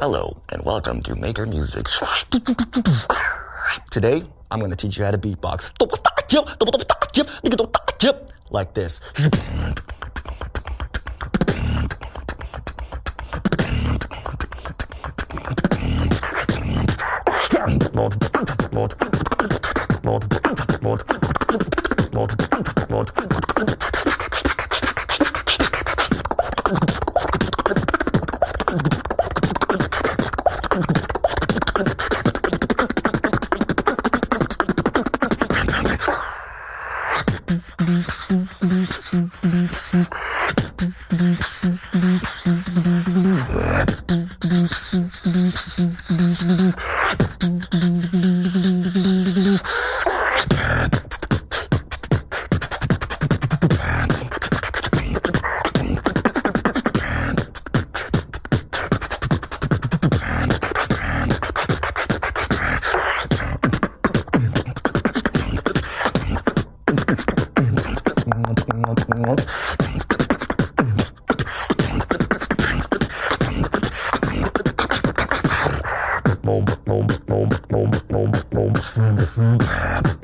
Hello, and welcome to Maker Music. Today, I'm gonna teach you how to beatbox. Like this. Thank you. Nederland. Boom, boom, boom, boom, boom, boom, boom.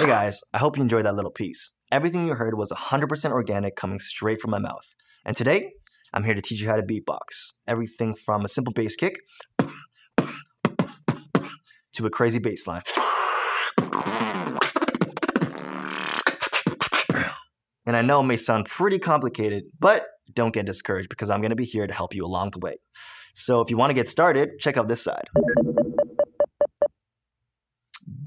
Hey guys, I hope you enjoyed that little piece. Everything you heard was 100% organic coming straight from my mouth. And today, I'm here to teach you how to beatbox. Everything from a simple bass kick to a crazy bass line. And I know it may sound pretty complicated, but don't get discouraged because I'm going to be here to help you along the way. So if you want to get started, check out this side.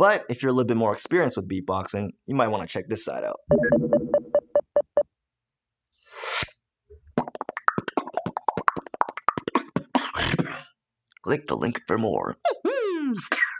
But if you're a little bit more experienced with beatboxing, you might want to check this side out. Click the link for more.